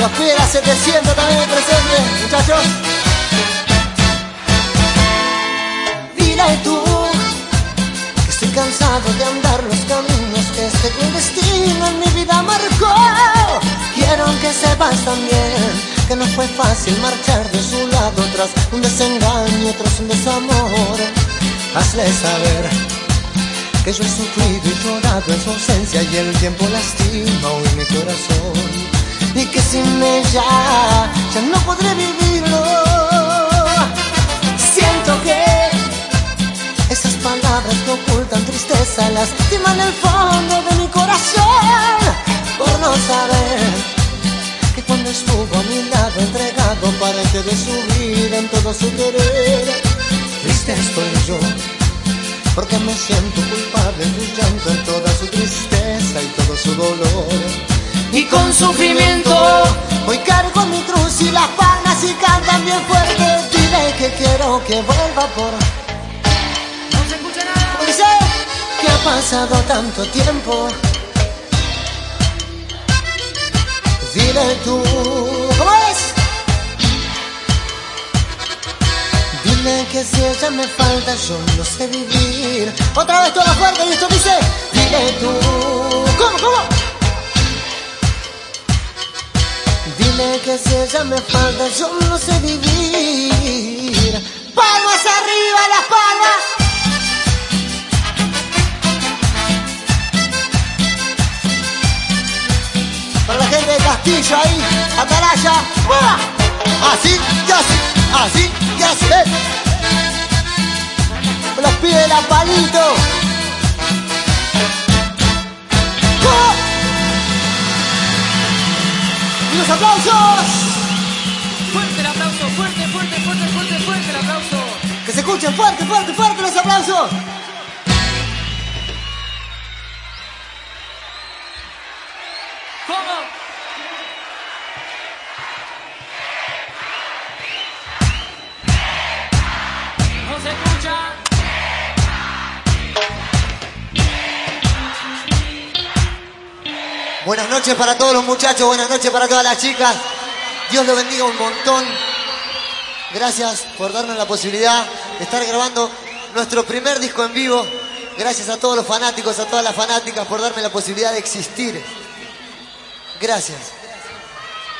Los pies 700 también presentes, muchachos. Dile tú que estoy cansado de andar los caminos que este buen destino en mi vida marcó. Quiero que sepas también que no fue fácil marchar de su lado tras un desengaño, tras un desamor. Hazle saber que yo he sufrido y llorado en su ausencia y el tiempo lastima hoy mi corazón. Que sin ella ya no podré vivirlo. Siento que esas palabras que ocultan tristeza lastiman el fondo de mi corazón por no saber cuando estuvo a mi lado entregado para que de su vida en todo su querer. Triste estoy yo, porque me siento culpable llanto, en toda su tristeza y todo su dolor. Y con sufrimiento hoy cargo mi cruz y las palmas y cantan bien fuerte. Dile que quiero que vuelva por. No se escucha nada. Dice que ha pasado tanto tiempo Dile tú, ¿cómo es? Dile que si ella me falta yo no sé vivir. Otra vez toda fuerte y esto dice, dile tú, ella me falta yo no sé vivir. Palmas arriba, las palmas. Para la gente de Castillo ahí, Atalaya. Así y así, así y así. Los pide la palito. Los aplausos! Fuerte el aplauso, fuerte, fuerte, fuerte, fuerte, fuerte el aplauso. Que se escuchen fuerte, fuerte, fuerte los aplausos. Buenas noches para todos los muchachos, buenas noches para todas las chicas. Dios los bendiga un montón. Gracias por darnos la posibilidad de estar grabando nuestro primer disco en vivo. Gracias a todos los fanáticos, a todas las fanáticas por darme la posibilidad de existir. Gracias.